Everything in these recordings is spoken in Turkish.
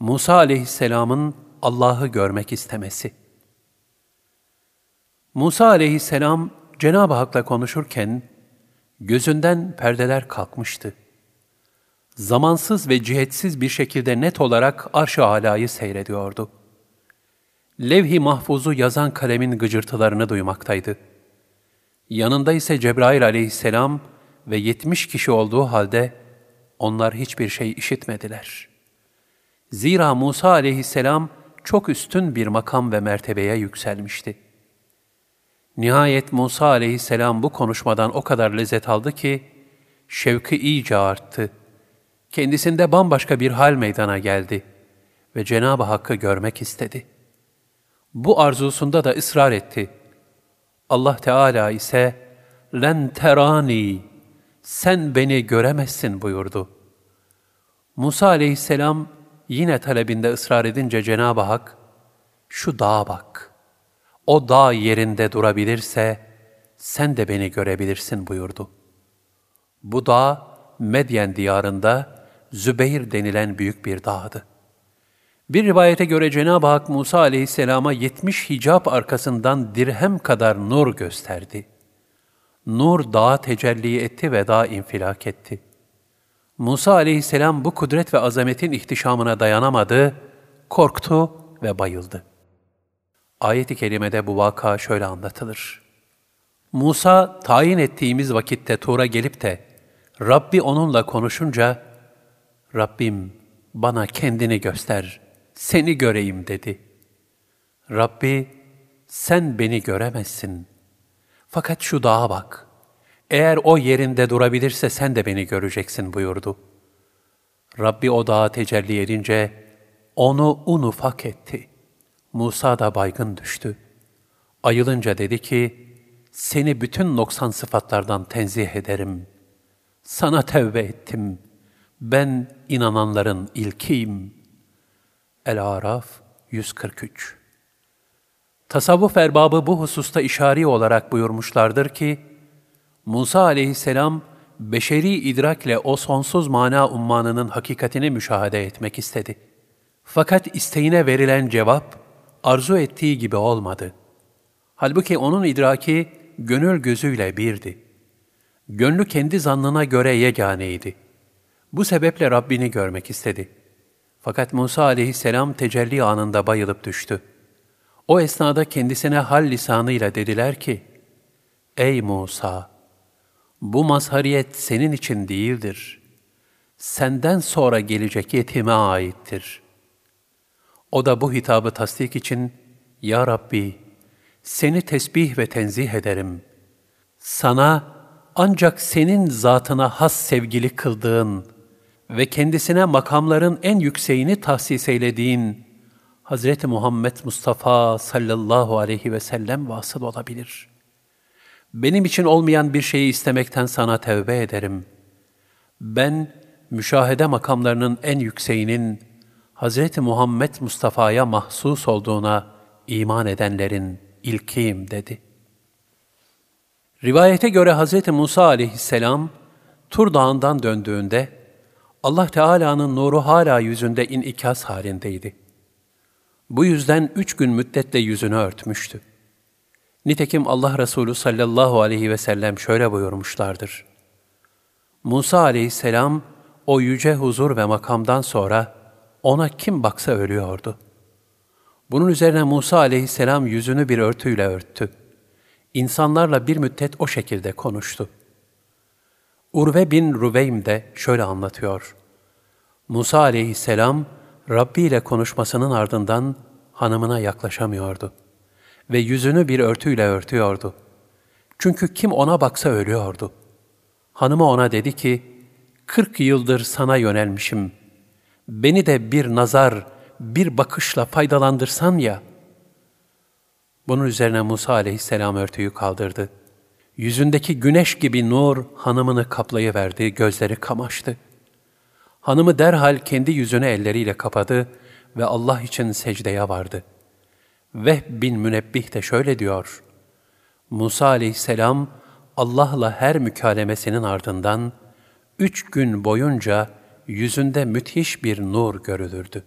Musa aleyhisselamın Allah'ı görmek istemesi. Musa aleyhisselam Cenab-ı Hak'la konuşurken gözünden perdeler kalkmıştı. Zamansız ve cihetsiz bir şekilde net olarak arş-ı alayı seyrediyordu. Levh-i mahfuzu yazan kalemin gıcırtılarını duymaktaydı. Yanında ise Cebrail aleyhisselam ve yetmiş kişi olduğu halde onlar hiçbir şey işitmediler. Zira Musa aleyhisselam çok üstün bir makam ve mertebeye yükselmişti. Nihayet Musa aleyhisselam bu konuşmadan o kadar lezzet aldı ki, şevki iyice arttı. Kendisinde bambaşka bir hal meydana geldi ve Cenab-ı Hakk'ı görmek istedi. Bu arzusunda da ısrar etti. Allah Teala ise, len terani, sen beni göremezsin buyurdu. Musa aleyhisselam yine talebinde ısrar edince Cenab-ı Hak, şu dağa bak, o dağ yerinde durabilirse sen de beni görebilirsin buyurdu. Bu dağ Medyen diyarında Zübeyir denilen büyük bir dağdı. Bir rivayete göre Cenab-ı Hak Musa aleyhisselama yetmiş hicap arkasından dirhem kadar nur gösterdi. Nur dağa tecelli etti ve dağ infilak etti. Musa aleyhisselam bu kudret ve azametin ihtişamına dayanamadı, korktu ve bayıldı. Ayet-i kerimede bu vaka şöyle anlatılır. Musa tayin ettiğimiz vakitte Tur'a gelip de Rabbi onunla konuşunca Rabbim bana kendini göster, seni göreyim dedi. Rabbi sen beni göremezsin. Fakat şu dağa bak. Eğer o yerinde durabilirse sen de beni göreceksin buyurdu. Rabbi o dağa tecelli edince onu un ufak etti. Musa da baygın düştü. Ayılınca dedi ki, seni bütün noksan sıfatlardan tenzih ederim. Sana tevbe ettim. Ben inananların ilkiyim. El-Araf 143 Tasavvuf erbabı bu hususta işari olarak buyurmuşlardır ki, Musa aleyhisselam, beşeri idrakle o sonsuz mana ummanının hakikatini müşahede etmek istedi. Fakat isteğine verilen cevap, arzu ettiği gibi olmadı. Halbuki onun idraki, gönül gözüyle birdi. Gönlü kendi zannına göre yeganeydi. Bu sebeple Rabbini görmek istedi. Fakat Musa aleyhisselam tecelli anında bayılıp düştü. O esnada kendisine hal lisanıyla dediler ki, Ey Musa! Bu mazhariyet senin için değildir. Senden sonra gelecek yetime aittir. O da bu hitabı tasdik için, Ya Rabbi, seni tesbih ve tenzih ederim. Sana ancak senin zatına has sevgili kıldığın ve kendisine makamların en yükseğini tahsis eylediğin Hz. Muhammed Mustafa sallallahu aleyhi ve sellem vasıl olabilir. Benim için olmayan bir şeyi istemekten sana tevbe ederim. Ben, müşahede makamlarının en yükseğinin Hz. Muhammed Mustafa'ya mahsus olduğuna iman edenlerin ilkiyim dedi. Rivayete göre Hz. Musa aleyhisselam, Tur Dağı'ndan döndüğünde, Allah Teala'nın nuru hala yüzünde inikas halindeydi. Bu yüzden üç gün müddetle yüzünü örtmüştü. Nitekim Allah Resulü sallallahu aleyhi ve sellem şöyle buyurmuşlardır. Musa aleyhisselam o yüce huzur ve makamdan sonra ona kim baksa ölüyordu. Bunun üzerine Musa aleyhisselam yüzünü bir örtüyle örttü. İnsanlarla bir müddet o şekilde konuştu. Urve bin Ruveym de şöyle anlatıyor. Musa aleyhisselam, Rabbi ile konuşmasının ardından hanımına yaklaşamıyordu ve yüzünü bir örtüyle örtüyordu. Çünkü kim ona baksa ölüyordu. Hanımı ona dedi ki, kırk yıldır sana yönelmişim. Beni de bir nazar, bir bakışla faydalandırsan ya. Bunun üzerine Musa aleyhisselam örtüyü kaldırdı. Yüzündeki güneş gibi nur hanımını kaplayıverdi, gözleri kamaştı.'' Hanımı derhal kendi yüzünü elleriyle kapadı ve Allah için secdeye vardı. Vehb bin Münebbih de şöyle diyor. Musa aleyhisselam Allah'la her mükalemesinin ardından üç gün boyunca yüzünde müthiş bir nur görülürdü.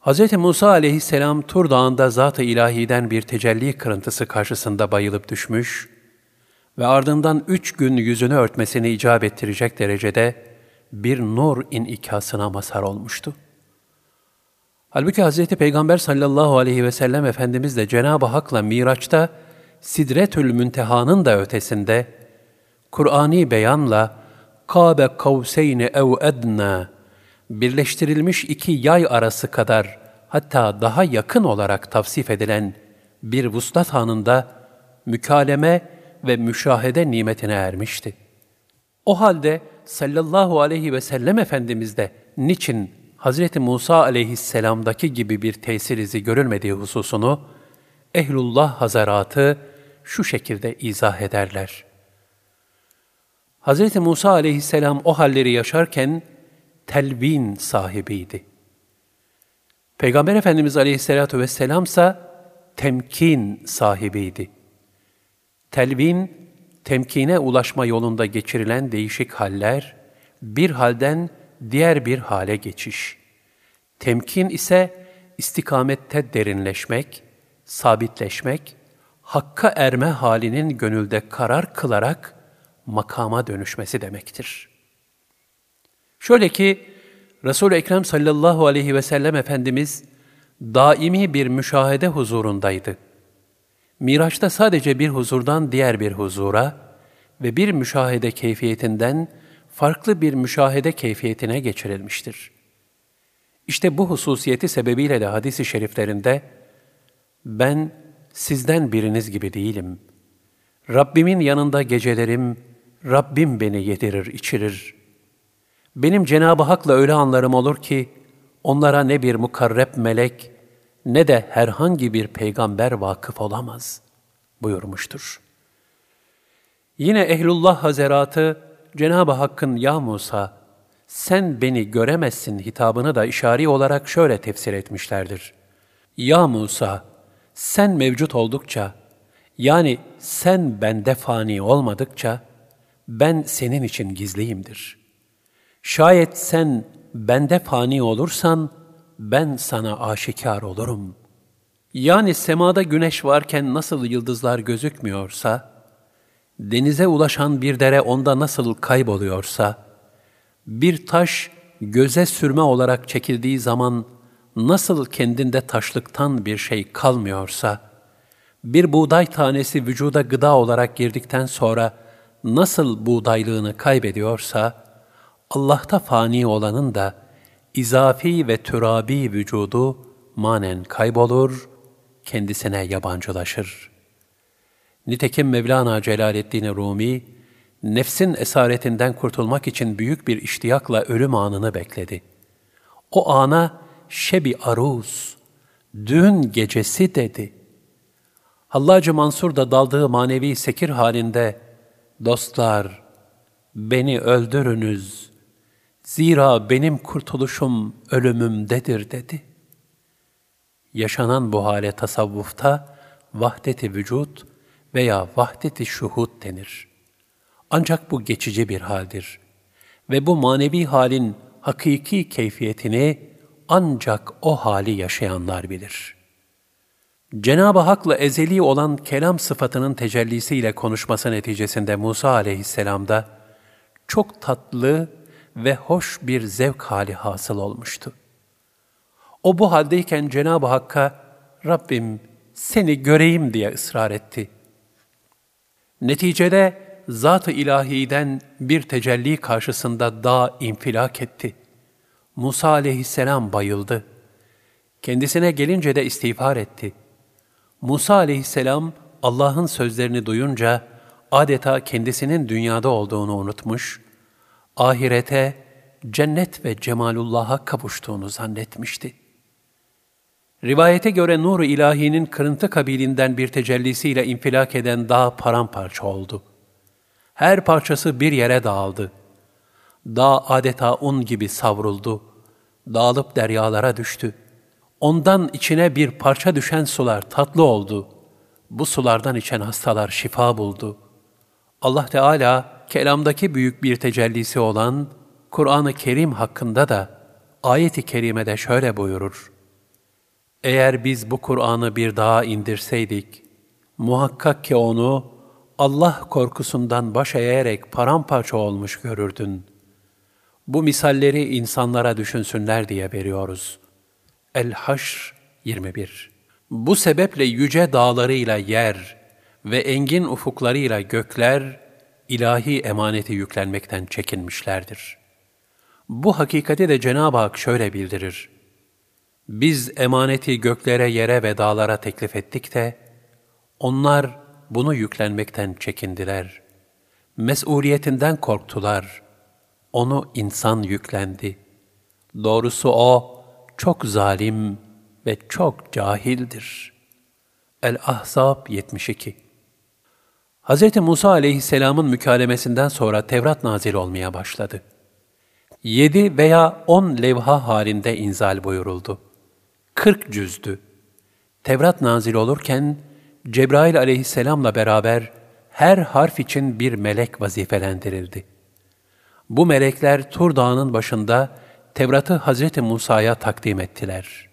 Hz. Musa aleyhisselam Tur Dağı'nda Zat-ı İlahi'den bir tecelli kırıntısı karşısında bayılıp düşmüş ve ardından üç gün yüzünü örtmesini icap ettirecek derecede bir nur inikasına mazhar olmuştu. Halbuki Hz. Peygamber sallallahu aleyhi ve sellem Efendimiz de Cenab-ı Hak'la Miraç'ta Sidretül Münteha'nın da ötesinde Kur'ani beyanla Kabe kavseyni ev edna birleştirilmiş iki yay arası kadar hatta daha yakın olarak tavsif edilen bir vuslat anında mükaleme ve müşahede nimetine ermişti. O halde sallallahu aleyhi ve sellem Efendimiz de niçin Hz. Musa aleyhisselamdaki gibi bir tesir izi görülmediği hususunu Ehlullah Hazaratı şu şekilde izah ederler. Hz. Musa aleyhisselam o halleri yaşarken telvin sahibiydi. Peygamber Efendimiz aleyhissalatu vesselam ise temkin sahibiydi. Telvin, temkine ulaşma yolunda geçirilen değişik haller, bir halden diğer bir hale geçiş. Temkin ise istikamette derinleşmek, sabitleşmek, hakka erme halinin gönülde karar kılarak makama dönüşmesi demektir. Şöyle ki Resul-i Ekrem sallallahu aleyhi ve sellem Efendimiz daimi bir müşahede huzurundaydı. Miraç'ta sadece bir huzurdan diğer bir huzura ve bir müşahede keyfiyetinden farklı bir müşahede keyfiyetine geçirilmiştir. İşte bu hususiyeti sebebiyle de hadis-i şeriflerinde ben sizden biriniz gibi değilim. Rabbimin yanında gecelerim, Rabbim beni yedirir, içirir. Benim Cenab-ı Hak'la öyle anlarım olur ki, onlara ne bir mukarreb melek, ne de herhangi bir peygamber vakıf olamaz, buyurmuştur. Yine Ehlullah Hazeratı, Cenab-ı Hakk'ın Ya Musa, sen beni göremezsin hitabını da işari olarak şöyle tefsir etmişlerdir. Ya Musa, sen mevcut oldukça, yani sen bende fani olmadıkça, ben senin için gizliyimdir. Şayet sen bende fani olursan, ben sana aşikar olurum. Yani semada güneş varken nasıl yıldızlar gözükmüyorsa, denize ulaşan bir dere onda nasıl kayboluyorsa, bir taş göze sürme olarak çekildiği zaman nasıl kendinde taşlıktan bir şey kalmıyorsa, bir buğday tanesi vücuda gıda olarak girdikten sonra nasıl buğdaylığını kaybediyorsa, Allah'ta fani olanın da izafi ve türabi vücudu manen kaybolur, kendisine yabancılaşır. Nitekim Mevlana Celaleddin Rumi, nefsin esaretinden kurtulmak için büyük bir iştiyakla ölüm anını bekledi. O ana şebi aruz, düğün gecesi dedi. Hallacı Mansur da daldığı manevi sekir halinde, dostlar, beni öldürünüz, zira benim kurtuluşum ölümümdedir dedi. Yaşanan bu hale tasavvufta vahdeti vücut veya vahdeti şuhud denir. Ancak bu geçici bir haldir ve bu manevi halin hakiki keyfiyetini ancak o hali yaşayanlar bilir. Cenab-ı Hak'la ezeli olan kelam sıfatının tecellisiyle konuşması neticesinde Musa aleyhisselamda çok tatlı ve hoş bir zevk hali hasıl olmuştu. O bu haldeyken Cenab-ı Hakk'a Rabbim seni göreyim diye ısrar etti. Neticede Zat-ı İlahi'den bir tecelli karşısında dağ infilak etti. Musa aleyhisselam bayıldı. Kendisine gelince de istiğfar etti. Musa aleyhisselam Allah'ın sözlerini duyunca adeta kendisinin dünyada olduğunu unutmuş, ahirete, cennet ve cemalullah'a kavuştuğunu zannetmişti. Rivayete göre nur-u ilahinin kırıntı kabilinden bir tecellisiyle infilak eden dağ paramparça oldu. Her parçası bir yere dağıldı. Dağ adeta un gibi savruldu. Dağılıp deryalara düştü. Ondan içine bir parça düşen sular tatlı oldu. Bu sulardan içen hastalar şifa buldu. Allah Teala kelamdaki büyük bir tecellisi olan Kur'an-ı Kerim hakkında da ayet-i kerimede şöyle buyurur. Eğer biz bu Kur'an'ı bir daha indirseydik, muhakkak ki onu Allah korkusundan baş eğerek paramparça olmuş görürdün. Bu misalleri insanlara düşünsünler diye veriyoruz. El-Haşr 21 Bu sebeple yüce dağlarıyla yer ve engin ufuklarıyla gökler, ilahi emaneti yüklenmekten çekinmişlerdir. Bu hakikati de Cenab-ı Hak şöyle bildirir. Biz emaneti göklere, yere ve dağlara teklif ettik de, onlar bunu yüklenmekten çekindiler. Mesuliyetinden korktular. Onu insan yüklendi. Doğrusu o çok zalim ve çok cahildir. El-Ahzab 72 Hz. Musa aleyhisselamın mükalemesinden sonra Tevrat nazil olmaya başladı. Yedi veya on levha halinde inzal buyuruldu. Kırk cüzdü. Tevrat nazil olurken, Cebrail aleyhisselamla beraber her harf için bir melek vazifelendirildi. Bu melekler Tur Dağı'nın başında Tevrat'ı Hz. Musa'ya takdim ettiler.''